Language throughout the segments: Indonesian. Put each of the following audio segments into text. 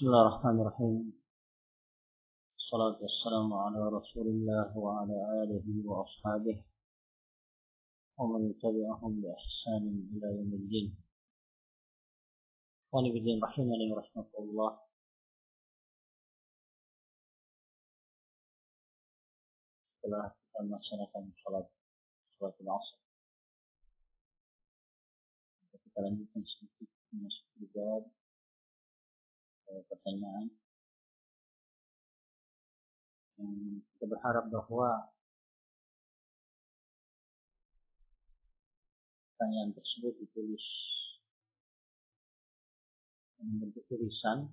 بسم الله الرحمن الرحيم. الصلاة والسلام على رسول الله وعلى آله وأصحابه ومن تبعهم بإحسان إلى يوم الدين. وأنا بالدين رحمني ورحمة الله. Setelah kita melaksanakan sholat sholat asar kita lanjutkan sedikit masuk juga pertanyaan. Kita berharap bahwa pertanyaan tersebut ditulis dengan bentuk tulisan.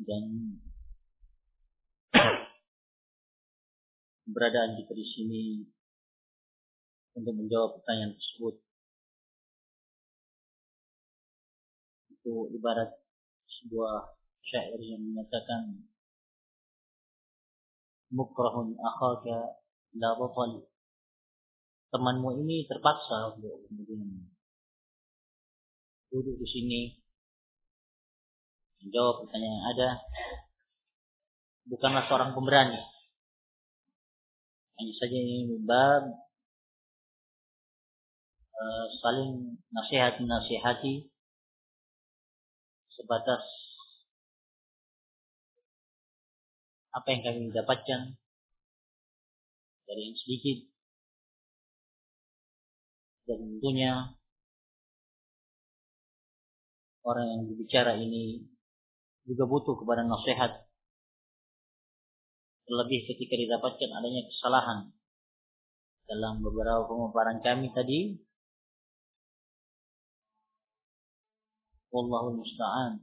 Dan keberadaan kita di sini untuk menjawab pertanyaan tersebut itu ibarat sebuah syair yang menyatakan mukrahun akhaka la temanmu ini terpaksa untuk kemudian duduk di sini. Menjawab pertanyaan yang ada bukanlah seorang pemberani. Hanya saja ini bab uh, saling nasihat nasihati sebatas apa yang kami dapatkan dari yang sedikit dan tentunya orang yang berbicara ini juga butuh kepada nasihat terlebih ketika didapatkan adanya kesalahan dalam beberapa pemaparan kami tadi Wallahul musta'an.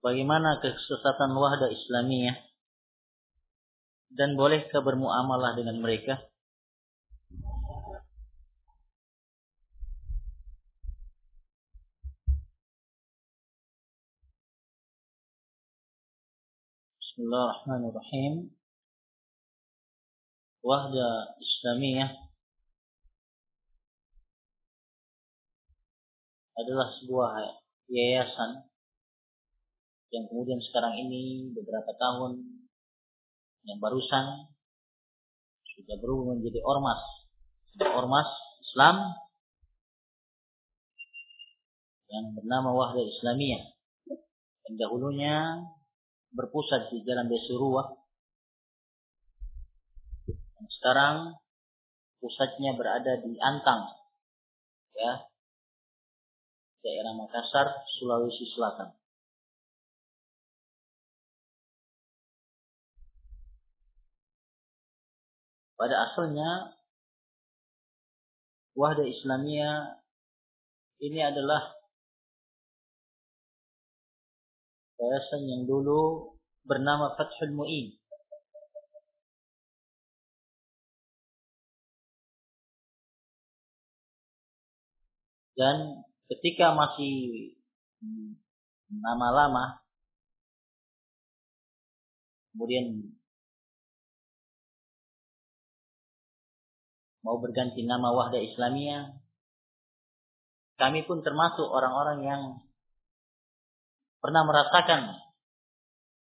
Bagaimana kesesatan wahda Islamiyah dan bolehkah bermuamalah dengan mereka? Bismillahirrahmanirrahim. Wahda Islamiyah adalah sebuah yayasan yang kemudian sekarang ini beberapa tahun yang barusan sudah berubah menjadi ormas. Ormas Islam yang bernama Wahda Islamiyah. Yang dahulunya berpusat di Jalan Desurua dan sekarang pusatnya berada di Antang ya. Daerah Makassar, Sulawesi Selatan. Pada asalnya Wahda Islamiyah ini adalah yayasan yang dulu bernama Fathul Mu'in. Dan ketika masih nama lama kemudian mau berganti nama Wahda Islamiyah. Kami pun termasuk orang-orang yang pernah merasakan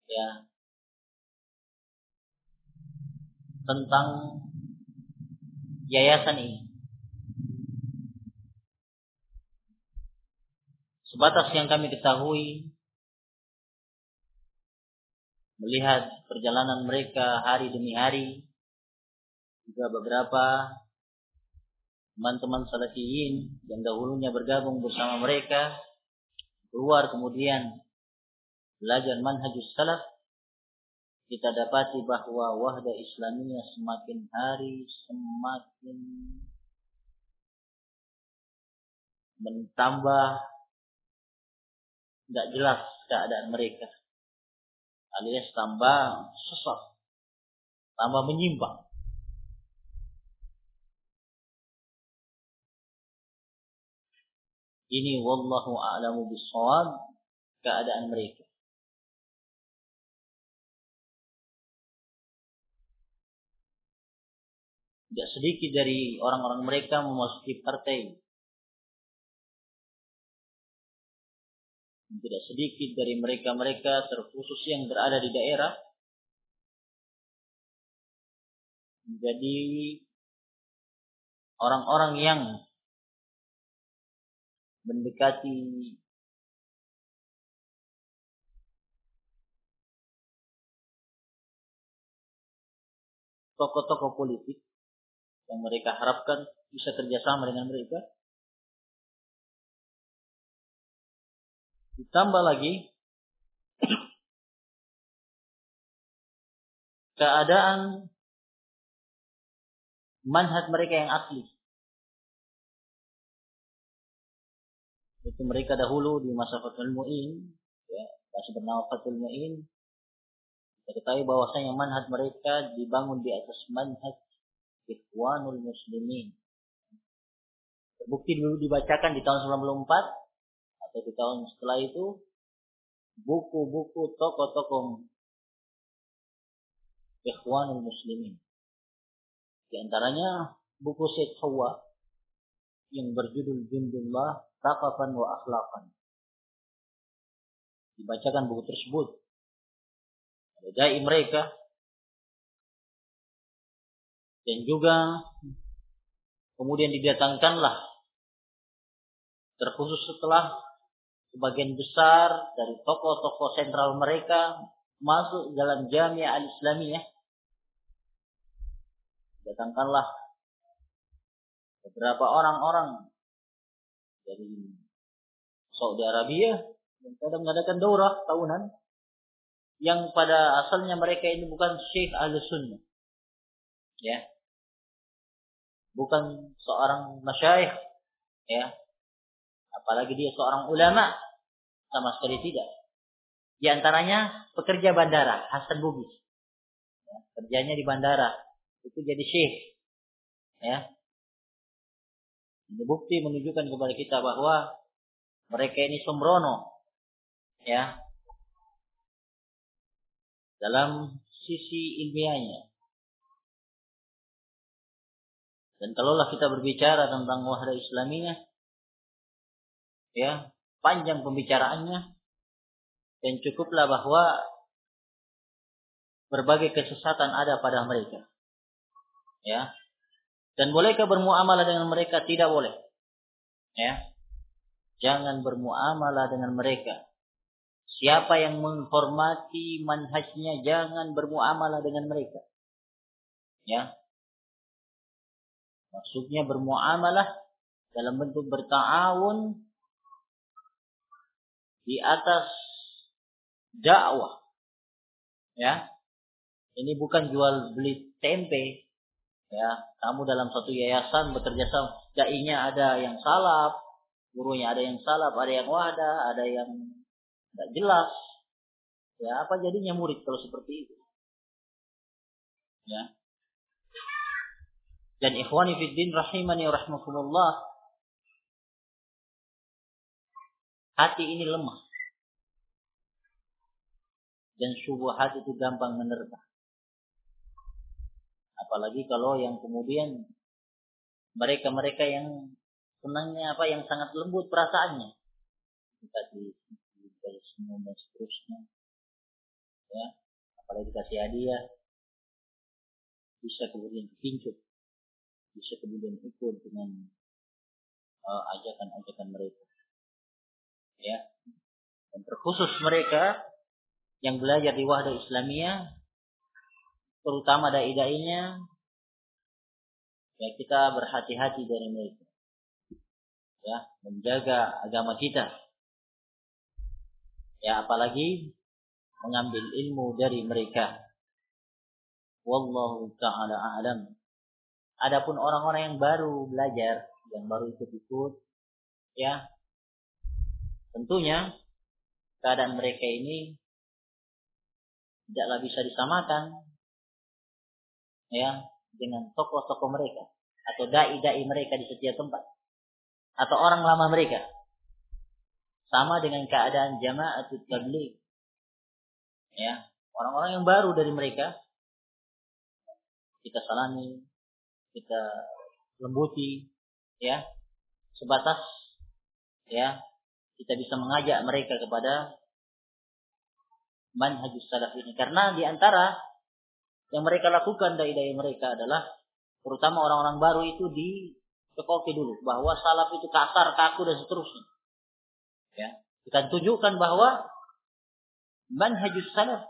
ya tentang yayasan ini. Sebatas yang kami ketahui melihat perjalanan mereka hari demi hari juga beberapa teman-teman salafiyin yang dahulunya bergabung bersama mereka keluar kemudian belajar manhajus salaf kita dapati bahwa wahda Islamiyah semakin hari semakin mentambah tidak jelas keadaan mereka. Alias tambah sesat tambah menyimpang ini wallahu a'lamu bissawab keadaan mereka. Tidak sedikit dari orang-orang mereka memasuki partai. Tidak sedikit dari mereka-mereka terkhusus yang berada di daerah. Menjadi orang-orang yang mendekati tokoh-tokoh politik yang mereka harapkan bisa kerjasama dengan mereka. Ditambah lagi keadaan manhaj mereka yang asli. Itu mereka dahulu di masa Fatul Mu'in, ya, masih bernama Fatul Mu'in, kita ketahui bahwasanya manhaj mereka dibangun di atas manhaj Ikhwanul Muslimin. Terbukti dulu dibacakan di tahun 94 atau di tahun setelah itu buku-buku tokoh-tokoh Ikhwanul Muslimin. Di antaranya buku Syed Hawa yang berjudul Jundullah Taqafan wa Akhlaqan. Dibacakan buku tersebut. Ada mereka dan juga kemudian didatangkanlah terkhusus setelah sebagian besar dari tokoh-tokoh sentral mereka masuk dalam Jamiah Al-Islamiyah datangkanlah beberapa orang-orang dari Saudi Arabia yang kadang mengadakan daurah tahunan yang pada asalnya mereka ini bukan syekh ahli sunnah. Ya. Bukan seorang masyayikh ya. Apalagi dia seorang ulama sama sekali tidak. Di antaranya pekerja bandara Hasan Bugis. Ya, kerjanya di bandara itu jadi syekh ya ini bukti menunjukkan kepada kita bahwa mereka ini sembrono ya dalam sisi ilmiahnya Dan kalaulah kita berbicara tentang wahda Islamiyah, ya panjang pembicaraannya dan cukuplah bahwa berbagai kesesatan ada pada mereka. Ya. Dan bolehkah bermuamalah dengan mereka? Tidak boleh. Ya. Jangan bermuamalah dengan mereka. Siapa yang menghormati manhajnya jangan bermuamalah dengan mereka. Ya. Maksudnya bermuamalah dalam bentuk bertawun di atas dakwah. Ya. Ini bukan jual beli tempe. Ya, kamu dalam satu yayasan bekerja sama, dai-nya ada yang salap, gurunya ada yang salap, ada yang wada, ada yang tidak jelas. Ya, apa jadinya murid kalau seperti itu? Ya. Dan ikhwani fiddin rahimani rahmatullah. Hati ini lemah. Dan syubhat itu gampang menerpa. Apalagi kalau yang kemudian mereka-mereka yang senangnya apa yang sangat lembut perasaannya. Kita di semua dan seterusnya. Ya, apalagi dikasih hadiah bisa kemudian dipincut bisa kemudian ikut dengan uh, ajakan-ajakan mereka. Ya. Dan terkhusus mereka yang belajar di Wahda Islamiyah terutama dai-dainya ya kita berhati-hati dari mereka. Ya, menjaga agama kita. Ya, apalagi mengambil ilmu dari mereka. Wallahu ta'ala a'lam. Adapun orang-orang yang baru belajar, yang baru ikut-ikut, ya, tentunya keadaan mereka ini tidaklah bisa disamakan ya dengan tokoh-tokoh mereka atau dai-dai mereka di setiap tempat atau orang lama mereka. Sama dengan keadaan jamaah tabligh. Ya orang-orang yang baru dari mereka kita salami kita lembuti ya sebatas ya kita bisa mengajak mereka kepada manhajus salaf ini. Karena di antara yang mereka lakukan dai-dai mereka adalah terutama orang-orang baru itu di cekoki dulu bahwa salaf itu kasar, kaku dan seterusnya. Ya, kita tunjukkan bahwa manhajus salaf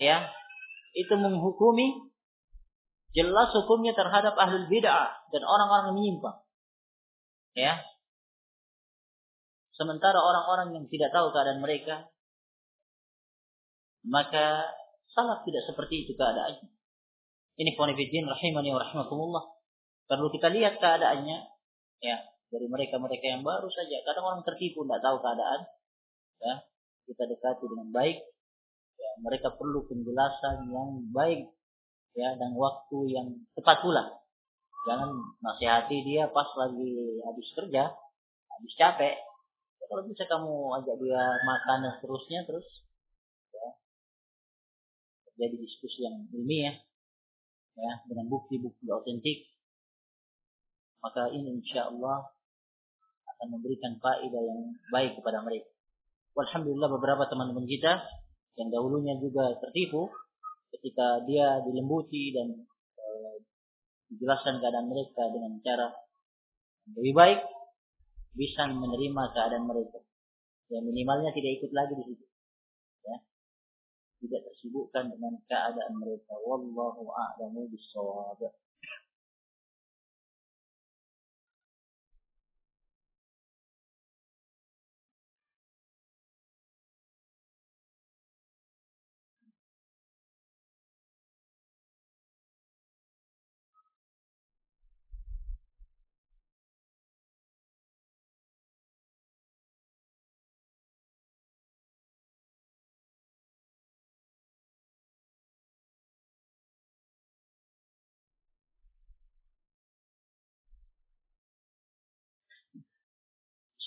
ya itu menghukumi jelas hukumnya terhadap ahlul bid'ah dan orang-orang yang menyimpang. Ya. Sementara orang-orang yang tidak tahu keadaan mereka maka salaf tidak seperti itu keadaannya. Ini konfidin rahimani wa rahmatullah. Perlu kita lihat keadaannya ya dari mereka-mereka yang baru saja. Kadang orang tertipu tidak tahu keadaan. Ya, kita dekati dengan baik. Ya, mereka perlu penjelasan yang baik ya dan waktu yang tepat pula. Jangan nasihati dia pas lagi habis kerja, habis capek. Kalau bisa kamu ajak dia makan dan seterusnya terus terjadi diskusi yang ilmiah ya dengan bukti-bukti otentik maka ini insya Allah akan memberikan faedah yang baik kepada mereka. Alhamdulillah beberapa teman-teman kita yang dahulunya juga tertipu ketika dia dilembuti dan e, dijelaskan keadaan mereka dengan cara lebih baik bisa menerima keadaan mereka. Ya minimalnya tidak ikut lagi di situ tidak tersibukkan dengan keadaan mereka. Wallahu a'lamu bissawab.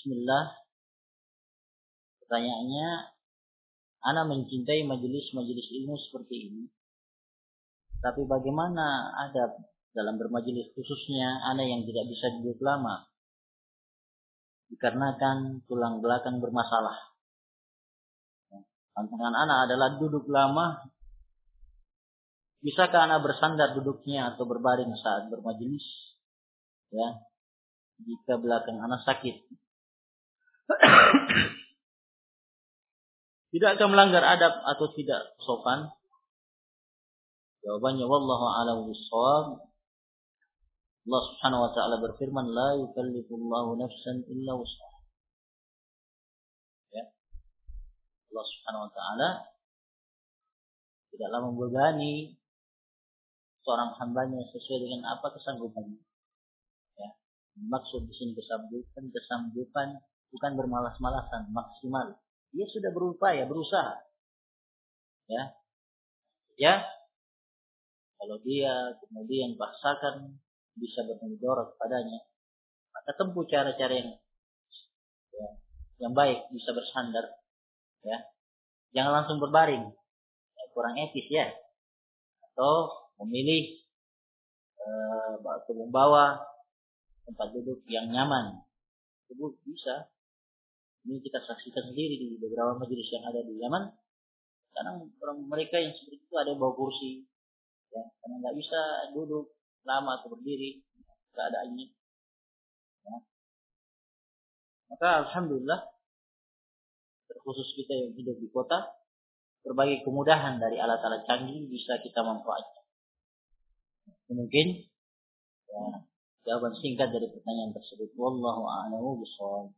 Bismillah. Pertanyaannya, Ana mencintai majelis-majelis ilmu seperti ini. Tapi bagaimana adab dalam bermajelis khususnya Ana yang tidak bisa duduk lama? Dikarenakan tulang belakang bermasalah. Tantangan Ana adalah duduk lama. Bisakah Ana bersandar duduknya atau berbaring saat bermajelis? Ya, jika belakang Ana sakit tidak akan melanggar adab atau tidak sopan? Jawabannya wallahu a'lam bishawab. Allah Subhanahu wa taala berfirman la yukallifullahu nafsan illa wus'aha. Ya. Allah Subhanahu wa taala tidaklah membebani seorang hambanya sesuai dengan apa kesanggupannya. Ya. Maksud di sini kesanggupan, kesanggupan bukan bermalas-malasan, maksimal. Dia sudah berupaya, berusaha. Ya. Ya. Kalau dia kemudian paksakan bisa bermudarat padanya, maka tempuh cara-cara yang ya, yang baik bisa bersandar. Ya. Jangan langsung berbaring. Ya, kurang etis ya. Atau memilih eh, membawa tempat duduk yang nyaman. Itu bisa ini kita saksikan sendiri di beberapa majelis yang ada di Yaman. Kadang orang mereka yang seperti itu ada bawa kursi, ya, karena nggak bisa duduk lama atau berdiri keadaannya. Ya. Maka alhamdulillah terkhusus kita yang hidup di kota, berbagai kemudahan dari alat-alat canggih bisa kita manfaatkan. Mungkin ya, jawaban singkat dari pertanyaan tersebut. Wallahu a'lamu bishawab.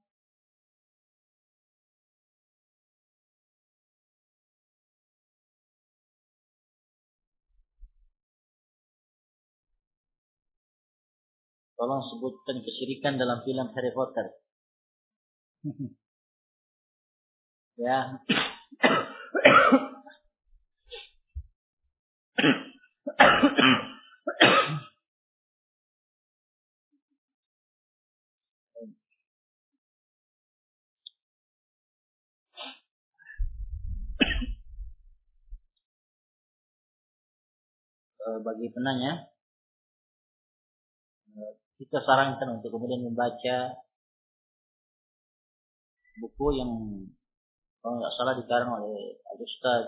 Tolong sebutkan kesyirikan dalam film Harry Potter. ya. Eh, bagi penanya kita sarankan untuk kemudian membaca buku yang kalau nggak salah dikarang oleh Al Ustaz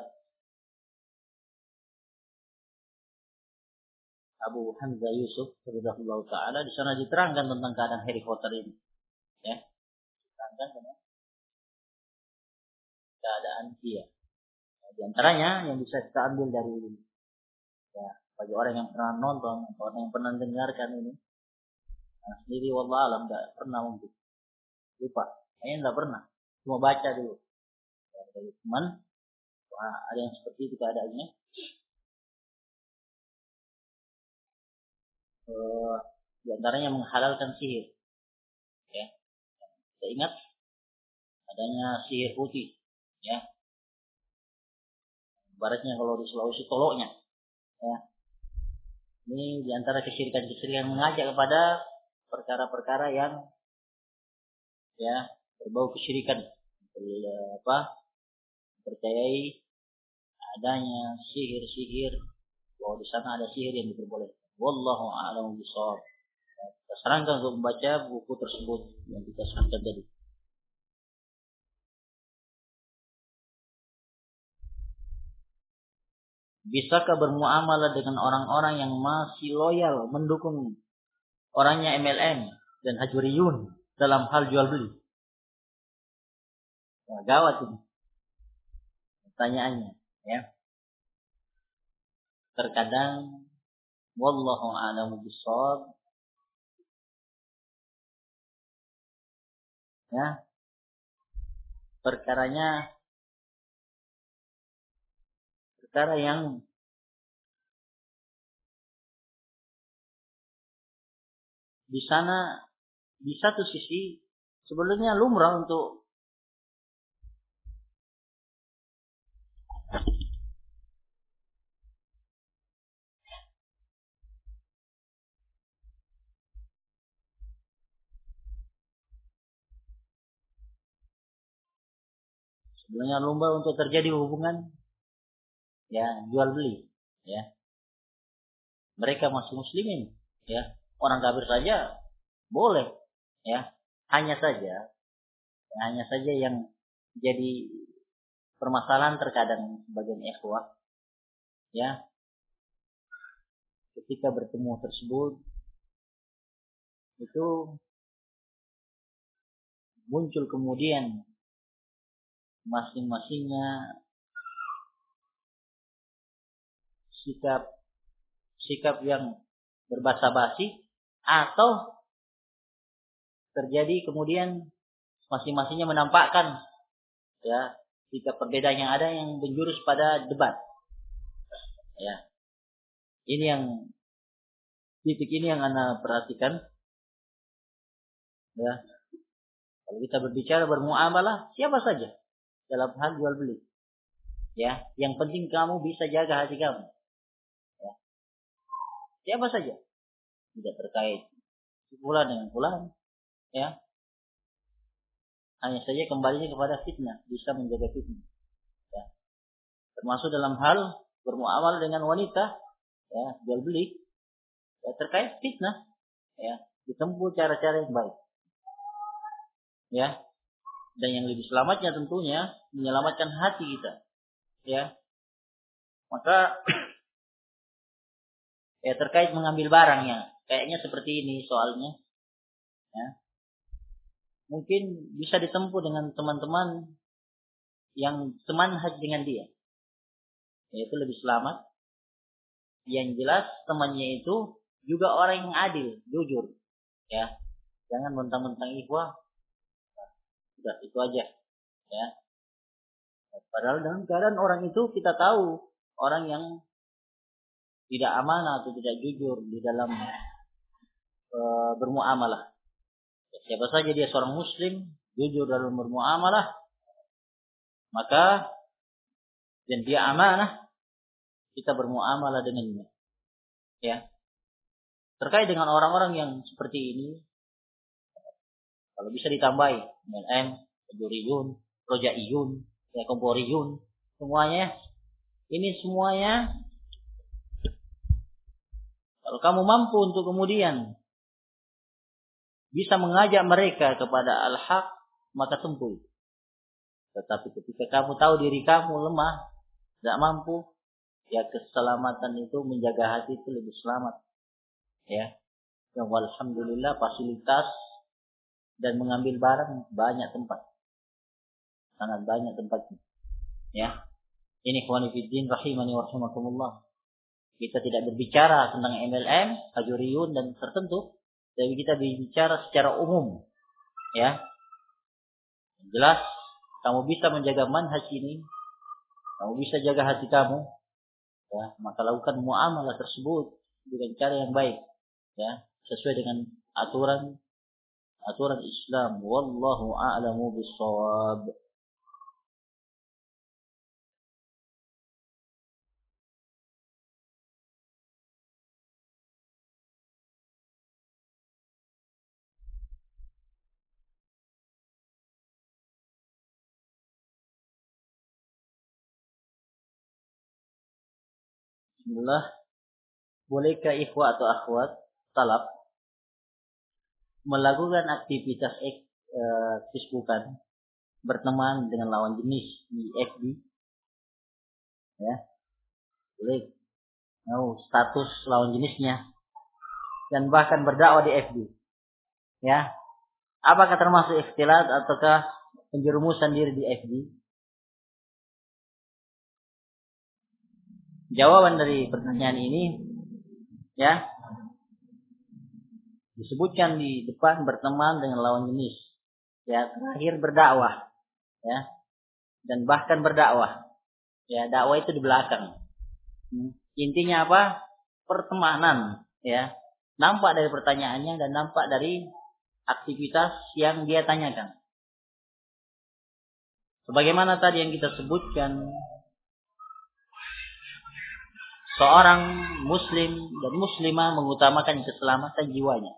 Abu Hamzah Yusuf Ridhullah Taala. Di sana diterangkan tentang keadaan Harry Potter ini. Ya. Diterangkan tentang keadaan dia. Di antaranya yang bisa kita ambil dari ya bagi orang yang pernah nonton orang yang pernah dengarkan ini nah, sendiri wallah alam nggak pernah mungkin. Lupa. Kayaknya nggak pernah. Cuma baca dulu. Ya, dari teman wah, ada yang seperti itu keadaannya. Uh, di antaranya menghalalkan sihir. Ya. Kita ingat adanya sihir putih. Ya. Baratnya kalau di Sulawesi toloknya. Ya. Ini di antara kesyirikan-kesyirikan mengajak kepada perkara-perkara yang ya berbau kesyirikan. Apa? Percayai adanya sihir-sihir bahwa di sana ada sihir yang diperbolehkan. Wallahu a'lam bishawab. Kita sarankan untuk membaca buku tersebut yang kita sarankan tadi. Bisakah bermuamalah dengan orang-orang yang masih loyal mendukung orangnya MLM dan Hajuriyun dalam hal jual beli? Nah, gawat ini. Pertanyaannya, ya. Terkadang wallahu a'lamu bishawab ya perkaranya perkara yang di sana di satu sisi sebenarnya lumrah untuk sebenarnya lumrah untuk terjadi hubungan ya jual beli ya. Mereka masih muslimin ya orang kafir saja boleh ya. Hanya saja ya, hanya saja yang jadi permasalahan terkadang sebagian ikhwah ya. Ketika bertemu tersebut itu muncul kemudian masing-masingnya sikap sikap yang berbahasa basi atau terjadi kemudian masing-masingnya menampakkan ya sikap perbedaan yang ada yang menjurus pada debat. Ya. Ini yang titik ini yang anda perhatikan. Ya. Kalau kita berbicara bermuamalah siapa saja dalam hal jual beli. Ya. Yang penting kamu bisa jaga hati kamu. Siapa saja. Tidak terkait bulan dengan bulan. Ya. Hanya saja kembalinya kepada fitnah. Bisa menjaga fitnah. Ya. Termasuk dalam hal bermuamal dengan wanita. Ya, jual beli. Ya, terkait fitnah. Ya, ditempuh cara-cara yang baik. Ya. Dan yang lebih selamatnya tentunya menyelamatkan hati kita. Ya. Maka ya terkait mengambil barangnya kayaknya seperti ini soalnya. Ya. Mungkin bisa ditempuh dengan teman-teman yang semanhat dengan dia. Yaitu lebih selamat. Yang jelas temannya itu juga orang yang adil jujur. Ya. Jangan mentang-mentang ikhwah sudah itu aja. Ya. Padahal dalam keadaan orang itu kita tahu orang yang tidak amanah atau tidak jujur di dalam e, bermuamalah. Siapa saja dia seorang muslim, jujur dalam bermuamalah, maka dan dia amanah, kita bermuamalah dengannya. Ya. Terkait dengan orang-orang yang seperti ini, kalau bisa ditambahi MLM, Juriyun, Rojaiyun, ya Komporiyun, semuanya ini semuanya kalau kamu mampu untuk kemudian bisa mengajak mereka kepada al-haq, maka tempuh. Tetapi ketika kamu tahu diri kamu lemah, tidak mampu, ya keselamatan itu menjaga hati itu lebih selamat. Ya. Yang alhamdulillah fasilitas dan mengambil barang banyak tempat. Sangat banyak tempatnya. Ya. Ini khawanifiddin rahimani wa rahimakumullah. Kita tidak berbicara tentang MLM, hajuriyun dan tertentu, tapi kita berbicara secara umum. Ya. Jelas kamu bisa menjaga manhaj ini, kamu bisa jaga hati kamu, ya, maka lakukan muamalah tersebut dengan cara yang baik, ya, sesuai dengan aturan aturan Islam wallahu a'lamu bissawab Bismillah. Bolehkah ikhwah atau akhwat salaf melakukan aktivitas ek, e, Facebookan berteman dengan lawan jenis di FB ya. Boleh. Mau status lawan jenisnya. Dan bahkan berdakwah di FB ya. Apakah termasuk ikhtilat ataukah penjerumusan diri di FB jawaban dari pertanyaan ini ya disebutkan di depan berteman dengan lawan jenis ya terakhir berdakwah ya dan bahkan berdakwah ya dakwah itu di belakang. Hmm. intinya apa? Pertemanan ya nampak dari pertanyaannya dan nampak dari aktivitas yang dia tanyakan. Sebagaimana tadi yang kita sebutkan seorang muslim dan muslimah mengutamakan keselamatan jiwanya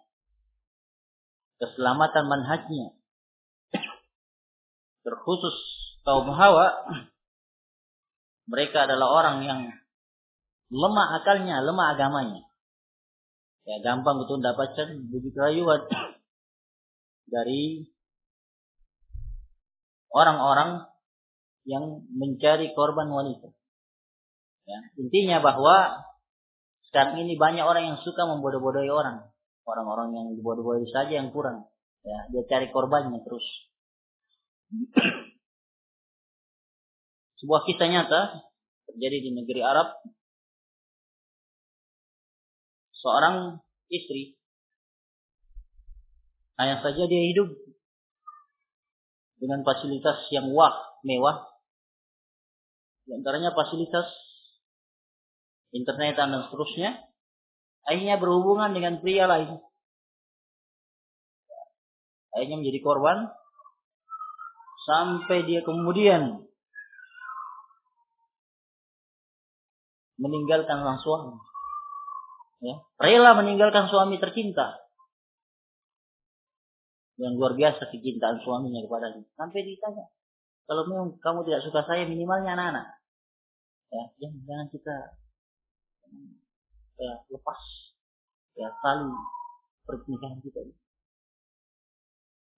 keselamatan manhajnya. Terkhusus kaum Hawa, mereka adalah orang yang lemah akalnya, lemah agamanya. Ya gampang untuk mendapatkan budi kerayuan dari orang-orang yang mencari korban wanita. Ya, intinya bahwa sekarang ini banyak orang yang suka membodoh-bodohi orang. Orang-orang yang dibodoh-bodoh saja yang kurang. Ya dia cari korbannya terus. Sebuah kisah nyata terjadi di negeri Arab. Seorang istri. Hanya saja dia hidup dengan fasilitas yang wah mewah. Di antaranya fasilitas internet dan seterusnya akhirnya berhubungan dengan pria lain. Akhirnya menjadi korban sampai dia kemudian meninggalkan sang suami. Ya, rela meninggalkan suami tercinta. Yang luar biasa kecintaan suaminya kepadanya. Sampai ditanya, kalau memang kamu tidak suka saya minimalnya anak-anak. Ya, jangan, jangan kita ya, lepas ya tali pernikahan kita ini.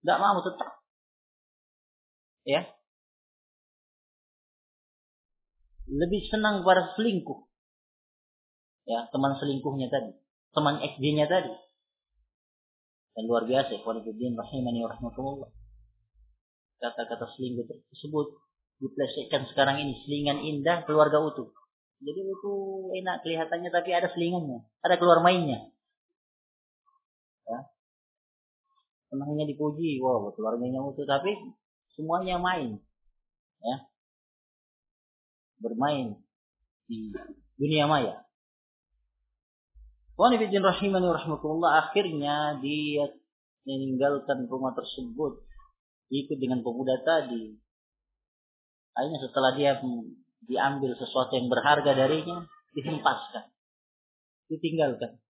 Tidak mau tetap. Ya. Lebih senang pada selingkuh. Ya, teman selingkuhnya tadi. Teman XD-nya tadi. Dan luar biasa, Ikhwanuddin rahimani rahmatullah. Kata-kata selingkuh tersebut diplesetkan sekarang ini. Selingan indah, keluarga utuh. Jadi itu enak kelihatannya tapi ada selingannya, ada keluar mainnya. Ya. Senangnya dipuji, wow keluarganya utuh tapi semuanya main. Ya. Bermain di dunia maya. Wanifidin rahimani rahmatullah akhirnya dia meninggalkan rumah tersebut ikut dengan pemuda tadi. Akhirnya setelah dia diambil sesuatu yang berharga darinya, dihempaskan, ditinggalkan.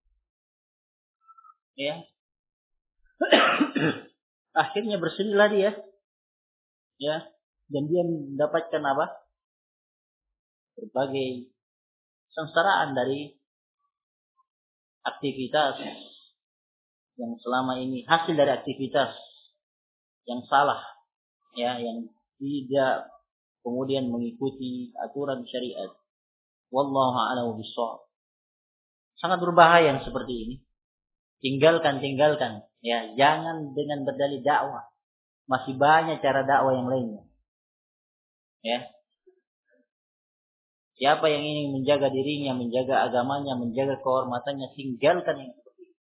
Ya. akhirnya bersinilah dia. Ya. Dan dia mendapatkan apa? Berbagai sengsaraan dari aktivitas yang selama ini hasil dari aktivitas yang salah ya yang tidak kemudian mengikuti aturan syariat. Wallahu a'lam bishawab sangat berbahaya yang seperti ini. Tinggalkan tinggalkan ya jangan dengan berdalih dakwah. Masih banyak cara dakwah yang lainnya. Ya. Siapa yang ingin menjaga dirinya, menjaga agamanya, menjaga kehormatannya, tinggalkan yang seperti itu.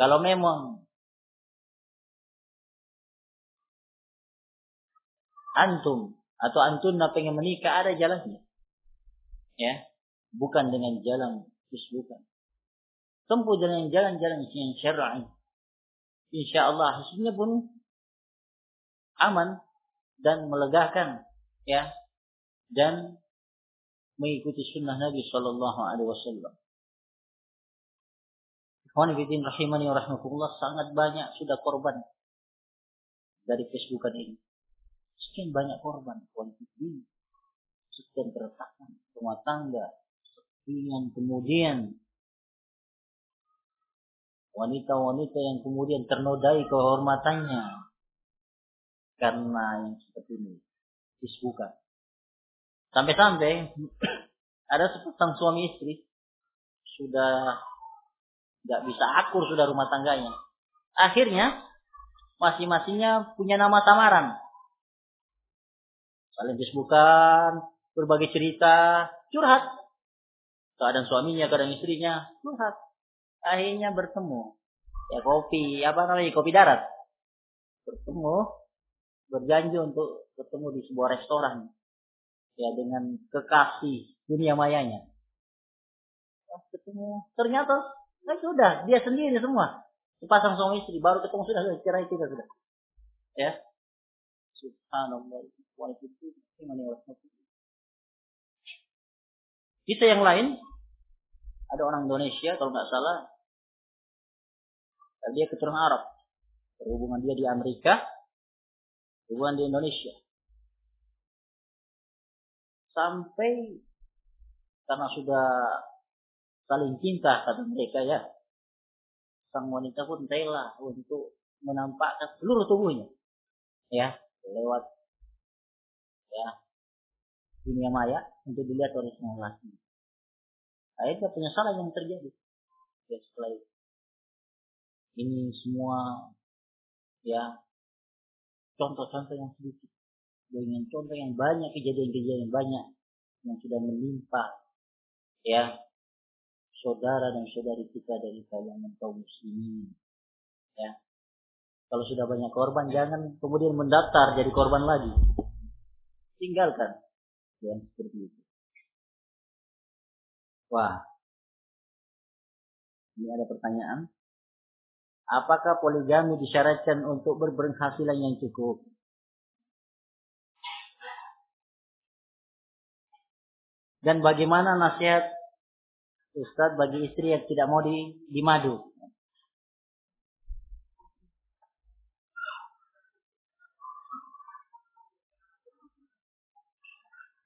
Kalau memang antum atau antunna pengen menikah ada jalannya. Ya, bukan dengan jalan bukan. Tempuh dengan jalan-jalan yang syar'i. Insya Allah hasilnya pun aman dan melegakan ya dan mengikuti sunnah Nabi Shallallahu Alaihi Wasallam. Rahimani wa rahmatullah sangat banyak sudah korban dari Facebookan ini. Sekian banyak korban, kuantiti, sekian keretakan rumah tangga, sekian kemudian wanita-wanita yang kemudian ternodai kehormatannya karena yang seperti ini Facebookan. Sampai-sampai ada sepasang suami istri sudah nggak bisa akur sudah rumah tangganya. Akhirnya masing-masingnya punya nama samaran. Saling Facebookan, berbagai cerita, curhat. Keadaan suaminya, keadaan istrinya, curhat. Akhirnya bertemu. Ya kopi, apa namanya, kopi darat. Bertemu, berjanji untuk bertemu di sebuah restoran ya dengan kekasih dunia mayanya. Pas ketemu, ternyata kan sudah dia sendiri semua. Sepasang suami istri baru ketemu sudah cerai kita sudah. Ya. Subhanallah. Kita yang lain ada orang Indonesia kalau nggak salah dia keturunan Arab. Berhubungan dia di Amerika, hubungan di Indonesia sampai karena sudah saling cinta kata mereka ya sang wanita pun rela untuk menampakkan seluruh tubuhnya ya lewat ya. Dunia maya untuk dilihat oleh semua laki akhirnya penyesalan yang terjadi. Ya setelah itu. Ini semua ya contoh-contoh yang sedikit. Dengan contoh yang banyak kejadian-kejadian banyak yang sudah menimpa ya saudara dan saudari kita dari kalangan kaum muslimin ya. Kalau sudah banyak korban jangan kemudian mendaftar jadi korban lagi tinggalkan ya seperti itu. Wah. Ini ada pertanyaan. Apakah poligami disyaratkan untuk berpenghasilan yang cukup? Dan bagaimana nasihat Ustadz bagi istri yang tidak mau di, dimadu?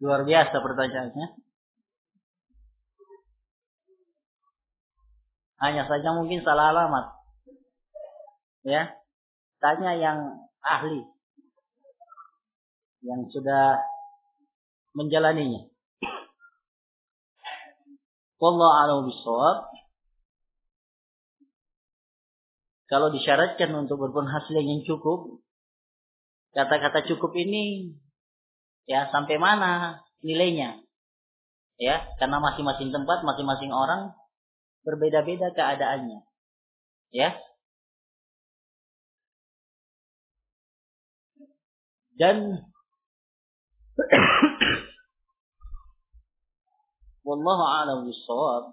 Luar biasa pertanyaannya. Hanya saja mungkin salah alamat. Ya. Tanya yang ahli. Yang sudah menjalaninya. Wallahu a'lam bishawab. Kalau disyaratkan untuk berpenghasilan yang cukup, kata-kata cukup ini ya sampai mana nilainya? Ya, karena masing-masing tempat, masing-masing orang berbeda-beda keadaannya. Ya. Dan wallahu a'lam bishawab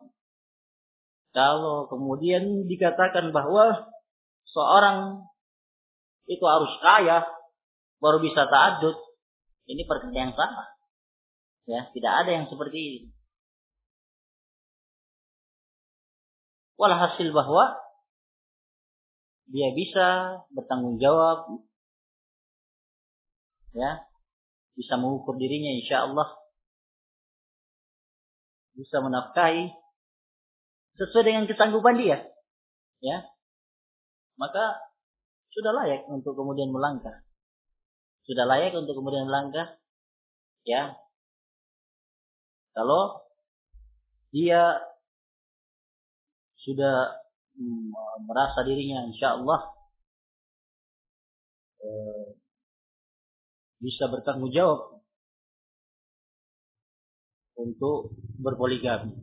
Kalau kemudian dikatakan bahwa seorang itu harus kaya baru bisa ta'adud, ini perkara yang sama. Ya, tidak ada yang seperti ini. Walhasil bahwa dia bisa bertanggung jawab ya bisa mengukur dirinya insya Allah bisa menafkahi sesuai dengan ketanggupan dia ya maka sudah layak untuk kemudian melangkah sudah layak untuk kemudian melangkah ya kalau dia sudah mm, merasa dirinya insya Allah eh, bisa bertanggung jawab untuk berpoligami.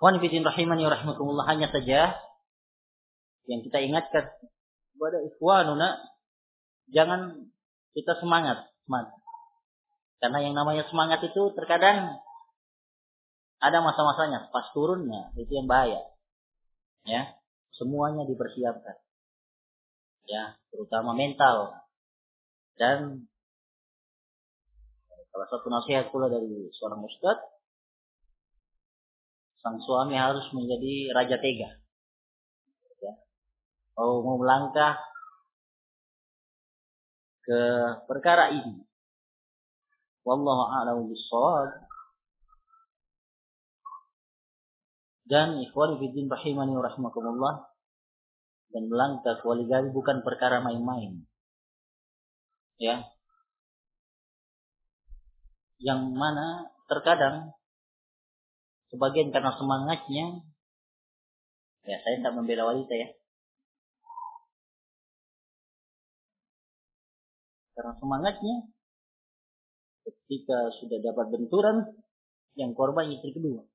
Wan fitin rahimani rahimakumullah hanya saja yang kita ingatkan kepada ikhwanuna jangan kita semangat, semangat. Karena yang namanya semangat itu terkadang ada masa-masanya, pas turunnya itu yang bahaya. Ya, semuanya dipersiapkan. Ya, terutama mental. Dan salah satu nasihat pula dari seorang ustaz, sang suami harus menjadi raja tega. Ya. Oh, mau melangkah ke perkara ini. Wallahu a'lam bishawab. Dan ikhwan fiddin rahimani rahimakumullah dan melangkah ke bukan perkara main-main ya yang mana terkadang sebagian karena semangatnya ya saya tidak membela wanita ya karena semangatnya ketika sudah dapat benturan yang korban istri kedua.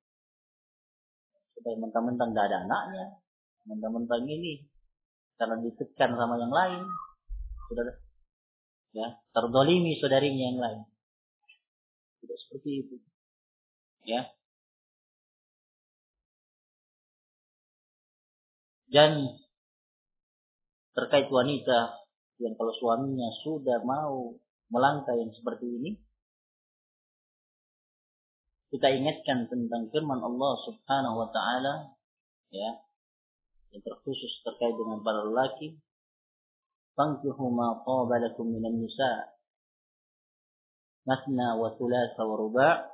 Supaya mentang-mentang tidak ada anaknya mentang-mentang ini karena ditekan sama yang lain sudah ya terdolimi saudarinya yang lain. Tidak seperti itu. Ya. Dan terkait wanita yang kalau suaminya sudah mau melangkah yang seperti ini kita ingatkan tentang firman Allah Subhanahu wa taala ya yang terkhusus terkait dengan para lelaki. Fankihu ma taba minan nisa matna wa thulatha wa ruba'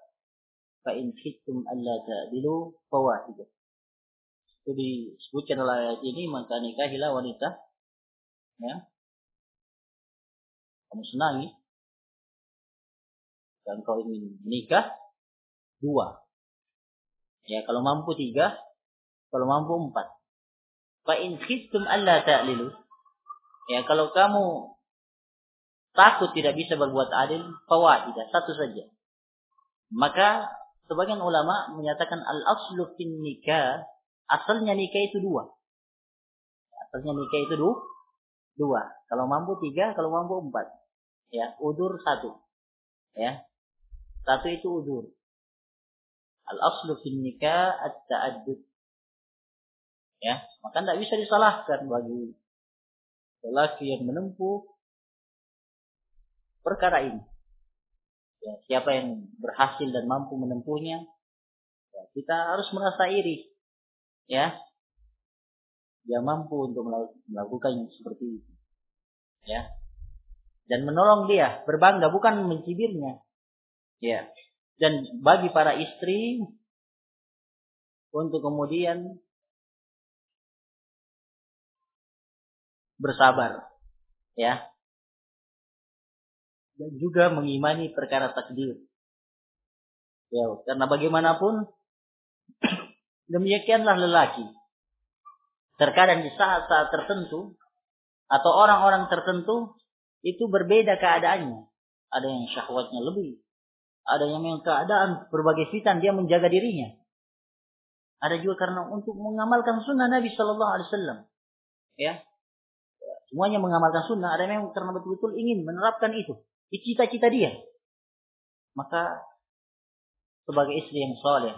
fa in khiftum alla ta'dilu fawahidah itu disebutkan oleh ayat ini maka nikahilah wanita ya kamu senangi dan kau ingin menikah dua ya kalau mampu tiga kalau mampu empat fa in khiftum alla ta'lilu Ya, kalau kamu takut tidak bisa berbuat adil, tidak satu saja. Maka sebagian ulama menyatakan al-aslu fin nikah, asalnya nikah itu dua. Asalnya nikah itu dua. Dua. Kalau mampu tiga, kalau mampu empat. Ya, udur satu. Ya. Satu itu udur. Al-aslu fin nikah at-ta'addud. Ya, maka tidak bisa disalahkan bagi lelaki yang menempuh perkara ini. Ya, siapa yang berhasil dan mampu menempuhnya, ya, kita harus merasa iri. Ya, dia mampu untuk melakukan seperti itu. Ya, dan menolong dia, berbangga bukan mencibirnya. Ya, dan bagi para istri untuk kemudian bersabar ya. Dan juga mengimani perkara takdir. Ya karena bagaimanapun demikianlah lelaki. Terkadang di saat-saat tertentu atau orang-orang tertentu itu berbeda keadaannya ada yang syahwatnya lebih ada yang memang keadaan berbagai fitan dia menjaga dirinya ada juga karena untuk mengamalkan sunnah Nabi Shallallahu Alaihi Wasallam ya Semuanya mengamalkan sunnah. Ada yang karena betul-betul ingin menerapkan itu. Cita-cita dia. Maka sebagai istri yang soleh,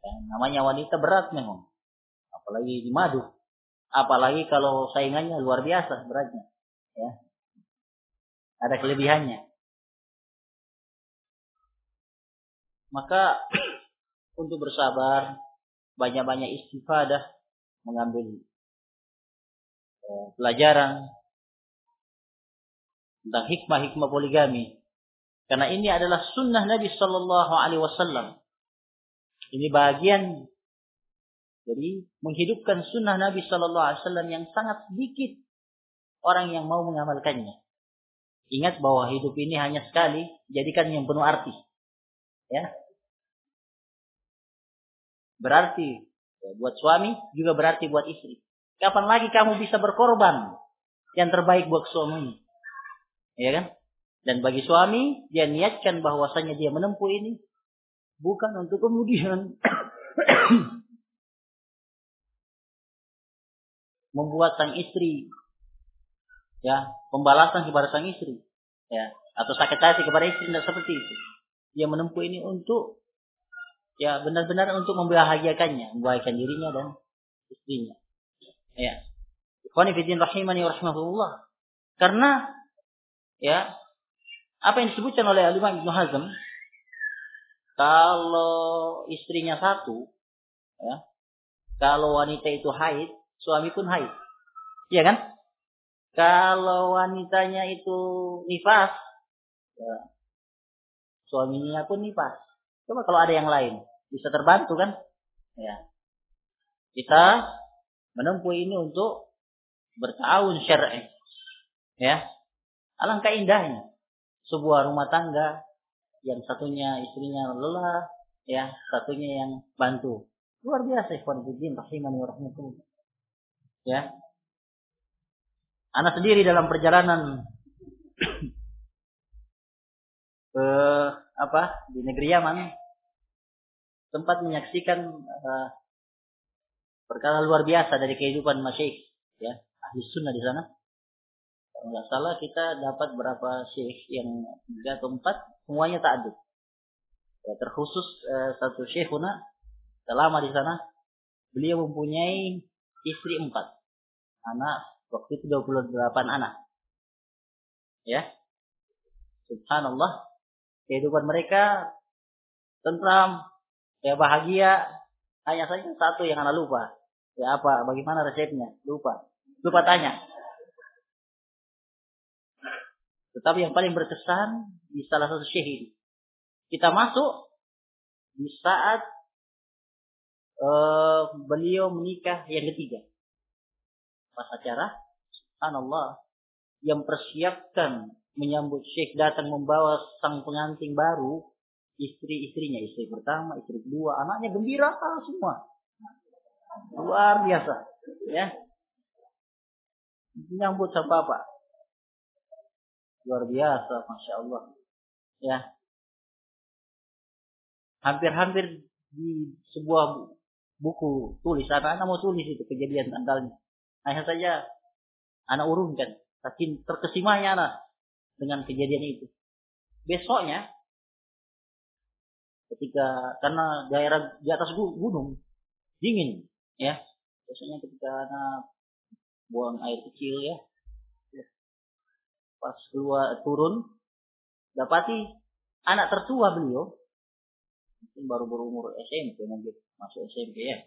Ya, namanya wanita berat memang. Apalagi di madu. Apalagi kalau saingannya luar biasa beratnya. Ya. Ada kelebihannya. Maka untuk bersabar, banyak-banyak istifadah, mengambil eh, pelajaran tentang hikmah-hikmah poligami. Karena ini adalah sunnah Nabi Shallallahu Alaihi Wasallam. Ini bagian jadi menghidupkan sunnah Nabi Shallallahu Alaihi Wasallam yang sangat sedikit orang yang mau mengamalkannya. Ingat bahwa hidup ini hanya sekali, jadikan yang penuh arti. Ya. Berarti buat suami juga berarti buat istri. Kapan lagi kamu bisa berkorban yang terbaik buat suami? Ya kan? Dan bagi suami, dia niatkan bahwasanya dia menempuh ini bukan untuk kemudian membuat sang istri ya pembalasan kepada sang istri ya atau sakit hati kepada istri tidak seperti itu. Dia menempuh ini untuk ya benar-benar untuk membahagiakannya, membahagiakan dirinya dan istrinya. Ya. Ikhwani rahimani wa Karena ya apa yang disebutkan oleh Al-Imam Ibn Hazm kalau istrinya satu ya kalau wanita itu haid suami pun haid iya kan kalau wanitanya itu nifas ya, suaminya pun nifas coba kalau ada yang lain bisa terbantu kan ya kita menempuh ini untuk bertahun syar'i ya Alangkah indahnya sebuah rumah tangga yang satunya istrinya lelah, ya, satunya yang bantu. Luar biasa ikhwan fillah rahimani wa rahmatullah. Ya. Anak sendiri dalam perjalanan ke apa di negeri Yaman sempat menyaksikan uh, perkara luar biasa dari kehidupan masyayikh ya ahli sunnah di sana. Kalau nggak salah kita dapat berapa syekh yang tiga atau empat semuanya tak ada. Ya, terkhusus eh, satu syekhuna selama di sana. Beliau mempunyai istri empat. Anak waktu itu 28 anak. Ya. Subhanallah. Kehidupan mereka tentram ya bahagia. Hanya saja satu yang anak lupa. Ya apa bagaimana resepnya? Lupa. Lupa tanya. Tetapi yang paling berkesan di salah satu syekh Kita masuk di saat uh, beliau menikah yang ketiga. Pas acara, subhanallah, yang persiapkan menyambut syekh datang membawa sang pengantin baru, istri-istrinya, istri pertama, istri kedua, anaknya gembira semua. Luar biasa, ya. Menyambut sama bapak luar biasa, masya Allah. Ya, hampir-hampir di sebuah buku tulis anak-anak mau tulis itu kejadian tanggalnya. Hanya saja anak urungkan, saking terkesimanya anak dengan kejadian itu. Besoknya ketika karena daerah di atas gunung dingin ya. Biasanya ketika anak buang air kecil ya. Pas keluar turun dapati anak tertua beliau mungkin baru berumur SMP nanti masuk SMP ya.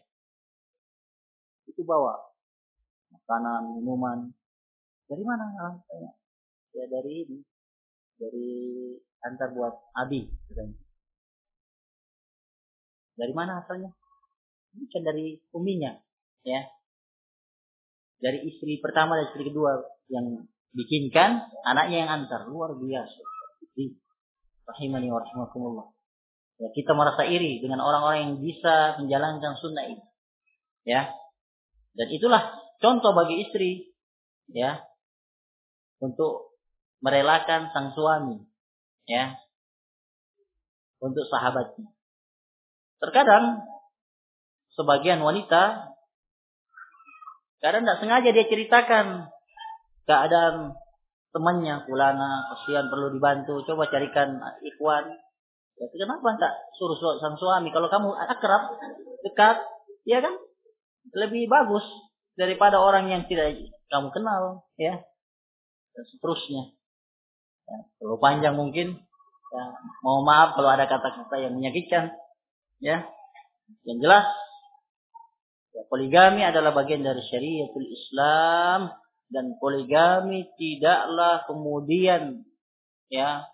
Itu bawa makanan minuman dari mana alasannya ya dari ini dari antar buat Abi katanya dari mana asalnya bukan dari uminya ya dari istri pertama dan istri kedua yang bikinkan anaknya yang antar luar biasa. Rahimani wa rahimakumullah. Ya, kita merasa iri dengan orang-orang yang bisa menjalankan sunnah ini. Ya. Dan itulah contoh bagi istri ya untuk merelakan sang suami ya untuk sahabatnya. Terkadang sebagian wanita kadang tidak sengaja dia ceritakan keadaan temannya fulana kasihan perlu dibantu coba carikan ikhwan Ya, kenapa tak suruh sang suami? Kalau kamu akrab, dekat, ya kan? Lebih bagus daripada orang yang tidak kamu kenal, ya. Dan seterusnya. Ya, kalau panjang mungkin, ya, mau maaf kalau ada kata-kata yang menyakitkan, ya. Yang jelas, ya, poligami adalah bagian dari syariatul Islam dan poligami tidaklah kemudian ya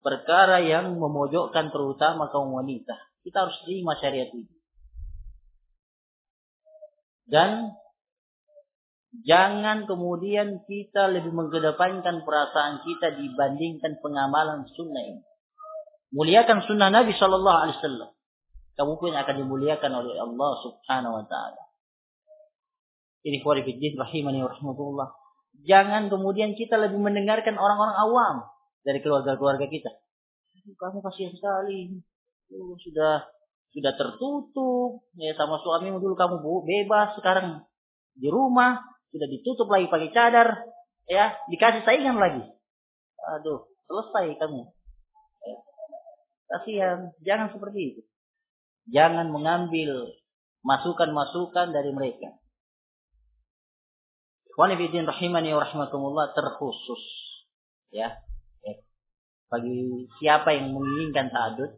perkara yang memojokkan terutama kaum wanita. Kita harus terima syariat ini. Dan jangan kemudian kita lebih mengedepankan perasaan kita dibandingkan pengamalan sunnah ini. Muliakan sunnah Nabi Shallallahu Alaihi Wasallam. Kamu pun akan dimuliakan oleh Allah Subhanahu Wa Taala. Ini khawarifiddin rahimani wa rahmatullah. Jangan kemudian kita lebih mendengarkan orang-orang awam dari keluarga-keluarga kita. Kamu kasihan sekali. Oh, sudah sudah tertutup ya sama suamimu dulu kamu bebas sekarang di rumah sudah ditutup lagi pakai cadar ya. Dikasih saingan lagi. Aduh selesai kamu. Ya. kasihan jangan seperti itu. Jangan mengambil masukan-masukan dari mereka. Wanifidin rahimani wa rahmatullah terkhusus ya. Bagi siapa yang menginginkan ta'adud